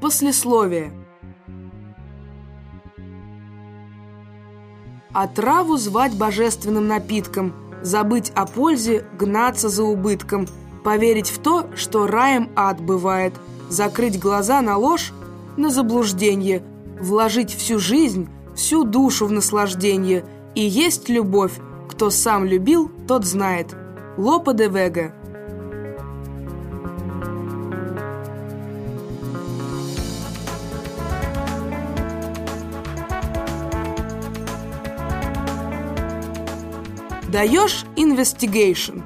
Послесловие. Отраву звать божественным напитком, забыть о пользе, гнаться за убытком, поверить в то, что раем ад бывает, закрыть глаза на ложь, на заблуждение, вложить всю жизнь, всю душу в наслаждение, и есть любовь, кто сам любил, тот знает. Лопа де Вега. Даешь investigation.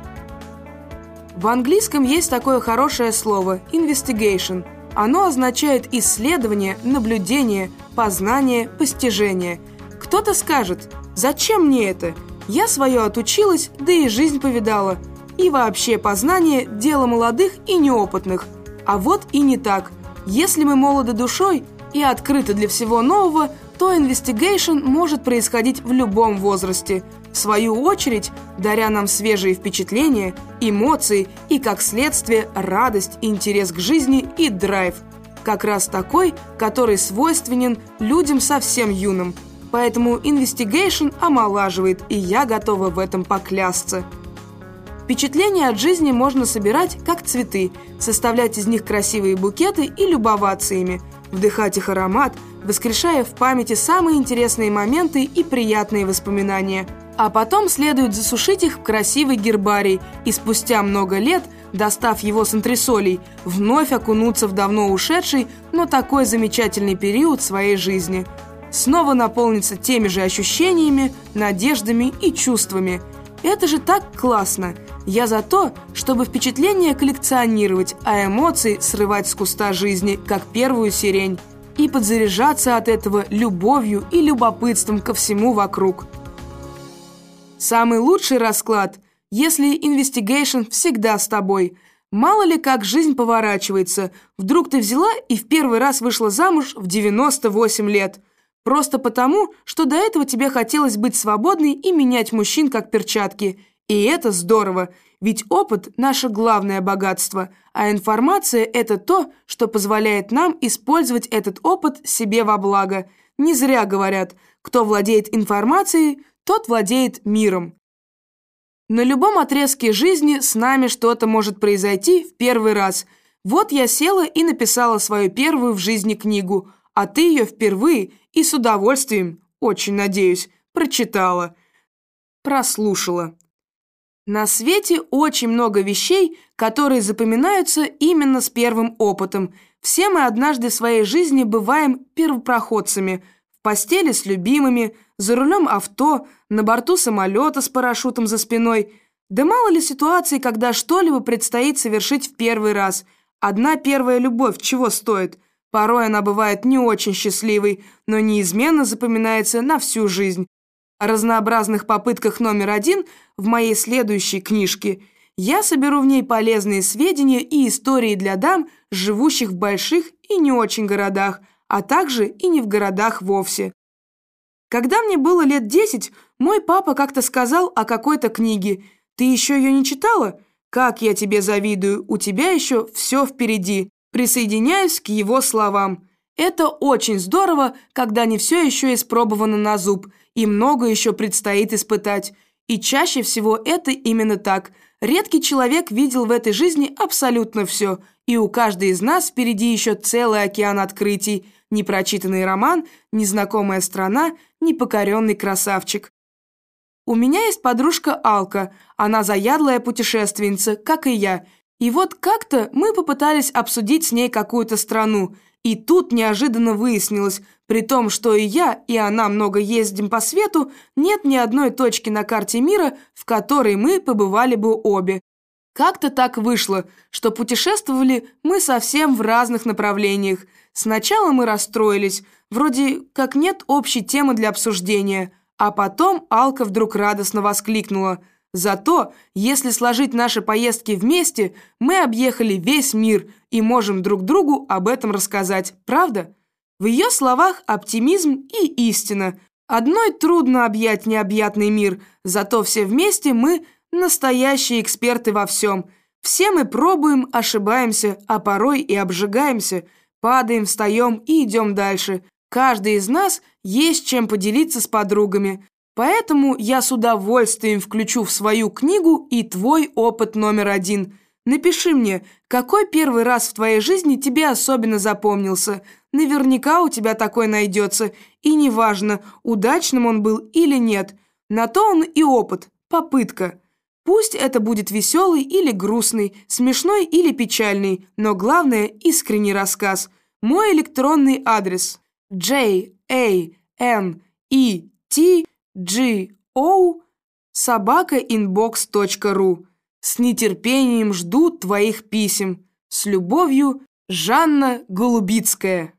В английском есть такое хорошее слово investigation. Оно означает исследование, наблюдение, познание, постижение. Кто-то скажет, зачем мне это? Я свое отучилась, да и жизнь повидала. И вообще познание – дело молодых и неопытных. А вот и не так. Если мы молоды душой и открыты для всего нового, то investigation может происходить в любом возрасте – свою очередь, даря нам свежие впечатления, эмоции и, как следствие, радость, интерес к жизни и драйв. Как раз такой, который свойственен людям совсем юным. Поэтому Investigation омолаживает, и я готова в этом поклясться. Впечатления от жизни можно собирать как цветы, составлять из них красивые букеты и любоваться ими, вдыхать их аромат, воскрешая в памяти самые интересные моменты и приятные воспоминания – а потом следует засушить их в красивый гербарий и спустя много лет, достав его с антресолей, вновь окунуться в давно ушедший, но такой замечательный период своей жизни. Снова наполниться теми же ощущениями, надеждами и чувствами. Это же так классно! Я за то, чтобы впечатления коллекционировать, а эмоции срывать с куста жизни, как первую сирень, и подзаряжаться от этого любовью и любопытством ко всему вокруг – Самый лучший расклад, если инвестигейшн всегда с тобой. Мало ли как жизнь поворачивается. Вдруг ты взяла и в первый раз вышла замуж в 98 лет. Просто потому, что до этого тебе хотелось быть свободной и менять мужчин как перчатки. И это здорово, ведь опыт – наше главное богатство, а информация – это то, что позволяет нам использовать этот опыт себе во благо. Не зря говорят, кто владеет информацией – тот владеет миром. На любом отрезке жизни с нами что-то может произойти в первый раз. Вот я села и написала свою первую в жизни книгу, а ты ее впервые и с удовольствием, очень надеюсь, прочитала. Прослушала. На свете очень много вещей, которые запоминаются именно с первым опытом. Все мы однажды в своей жизни бываем первопроходцами – постели с любимыми, за рулем авто, на борту самолета с парашютом за спиной. Да мало ли ситуаций, когда что-либо предстоит совершить в первый раз. Одна первая любовь чего стоит? Порой она бывает не очень счастливой, но неизменно запоминается на всю жизнь. О разнообразных попытках номер один в моей следующей книжке я соберу в ней полезные сведения и истории для дам, живущих в больших и не очень городах, а также и не в городах вовсе. Когда мне было лет десять, мой папа как-то сказал о какой-то книге. «Ты еще ее не читала? Как я тебе завидую, у тебя еще все впереди». Присоединяюсь к его словам. Это очень здорово, когда не все еще испробовано на зуб, и много еще предстоит испытать. И чаще всего это именно так. Редкий человек видел в этой жизни абсолютно все, и у каждой из нас впереди еще целый океан открытий – непрочитанный роман, незнакомая страна, непокоренный красавчик. У меня есть подружка Алка, она заядлая путешественница, как и я. И вот как-то мы попытались обсудить с ней какую-то страну, и тут неожиданно выяснилось, при том, что и я, и она много ездим по свету, нет ни одной точки на карте мира, в которой мы побывали бы обе. Как-то так вышло, что путешествовали мы совсем в разных направлениях – Сначала мы расстроились, вроде как нет общей темы для обсуждения, а потом Алка вдруг радостно воскликнула. Зато, если сложить наши поездки вместе, мы объехали весь мир и можем друг другу об этом рассказать, правда? В ее словах оптимизм и истина. Одной трудно объять необъятный мир, зато все вместе мы настоящие эксперты во всем. Все мы пробуем, ошибаемся, а порой и обжигаемся – Падаем, встаем и идем дальше. Каждый из нас есть чем поделиться с подругами. Поэтому я с удовольствием включу в свою книгу и твой опыт номер один. Напиши мне, какой первый раз в твоей жизни тебе особенно запомнился. Наверняка у тебя такой найдется. И неважно, удачным он был или нет. На то он и опыт, попытка. Пусть это будет веселый или грустный, смешной или печальный, но главное – искренний рассказ. Мой электронный адрес – j a n e t g o собакаinbox.ru С нетерпением жду твоих писем. С любовью, Жанна Голубицкая.